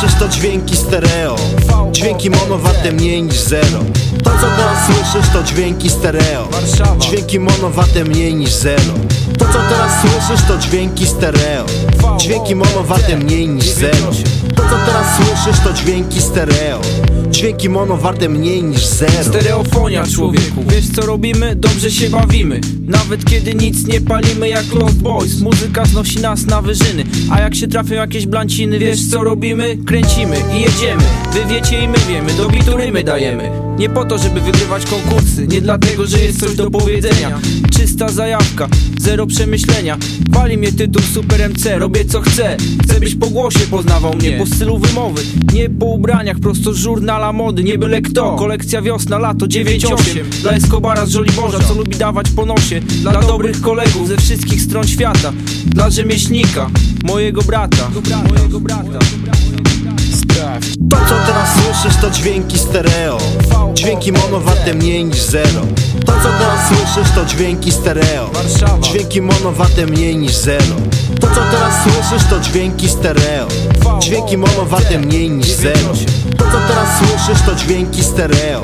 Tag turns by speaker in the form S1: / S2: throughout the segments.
S1: Słyszysz to dźwięki stereo. Dźwięki mono warte mniej niż zero. To co teraz słyszysz to dźwięki stereo. Dźwięki mono warte mniej niż zero. To co teraz słyszysz to dźwięki stereo. Dźwięki mono warte mniej niż zero. To co teraz słyszysz to dźwięki stereo. Dźwięki mono warte mniej niż zero.
S2: Stereofonia człowieku. Wiesz co robimy? Dobrze się bawimy. Nawet kiedy nic nie palimy jak Lost Boys. Muzyka znosi nas na wyżyny. A jak się trafią jakieś blanciny Wiesz co robimy? Kręcimy i jedziemy. Wy wiecie i my wiemy Do bitu rymy dajemy. Nie po to żeby wygrywać konkursy Nie dlatego, że jest coś do powiedzenia. Czysta zajawka, zero przemyślenia. Wali mnie tytuł Super MC Robię co chcę. Chcę byś po głosie poznawał mnie Po stylu wymowy Nie po ubraniach, prosto żurnala mody Nie byle kto, kolekcja wiosna, lato 9-8 Dla Escobara z Żoliborza, co lubi dawać po nosie. Dla dobrych kolegów ze wszystkich stron świata. Dla rzemieślnika, mojego brata. Mojego brata
S1: To co teraz słyszysz to dźwięki stereo. Dźwięki mono warte mniej niż zero. To co teraz słyszysz to dźwięki stereo. Dźwięki mono warte mniej niż zero To co teraz słyszysz to dźwięki stereo. Dźwięki mono warte mniej niż zero To co teraz słyszysz to dźwięki stereo.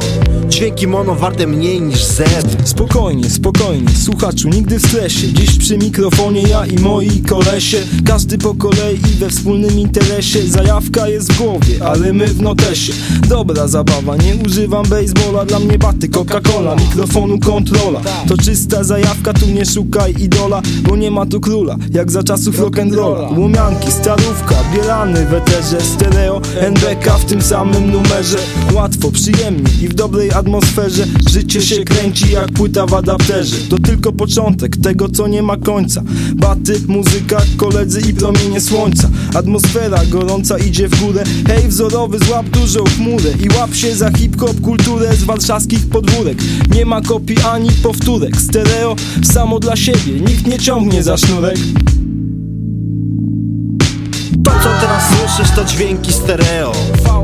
S1: Dźwięki mono warte mniej niż zero
S3: Spokojnie, spokojnie, słuchaczu, nigdy w stresie. Dziś przy mikrofonie ja i moi kolesie. Każdy po kolei we wspólnym interesie. Zajawka jest w głowie, ale my w notesie. Dobra zabawa, nie używam baseballa. Dla mnie baty, Coca-Cola, mikrofonu kontrola. To czysta zajawka, tu nie szukaj idola Bo nie ma tu króla, jak za czasów rock'n'rolla Łomianki, starówka, bielany w eterze Stereo, NBK w tym samym numerze. Łatwo, przyjemnie i w dobrej atmosferze. Życie się kręci jak płyta w adapterze. To tylko początek tego co nie ma końca. Baty, muzyka, koledzy i promienie słońca. Atmosfera gorąca idzie w górę. Hej wzorowy złap dużą chmurę I łap się za hip-hop kulturę z warszawskich podwórek. Nie ma kopii ani powtórek. Stereo samo dla siebie, nikt nie ciągnie za sznurek
S1: słyszysz to dźwięki stereo.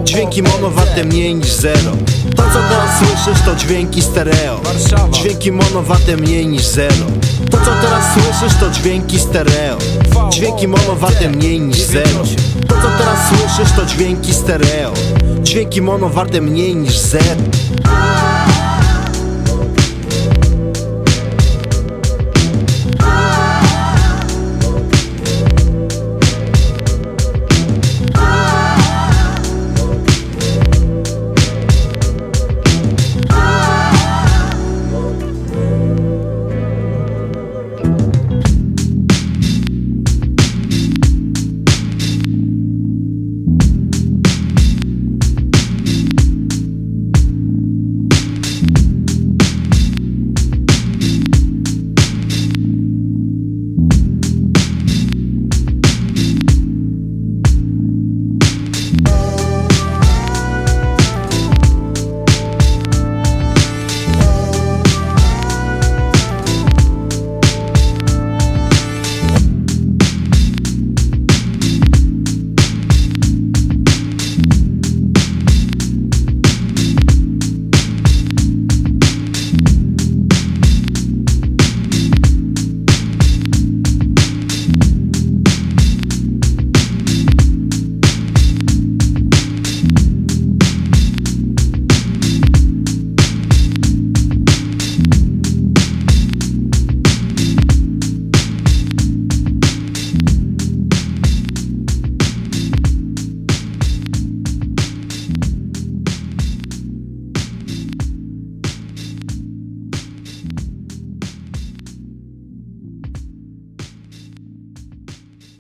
S1: Dźwięki mono mniej niż zero. To co teraz słyszysz to dźwięki stereo. Dźwięki mono warte mniej niż zero. To co teraz słyszysz to dźwięki stereo. Dźwięki mono warte mniej niż zero. To co teraz słyszysz to dźwięki stereo. Dźwięki mono warte mniej niż zero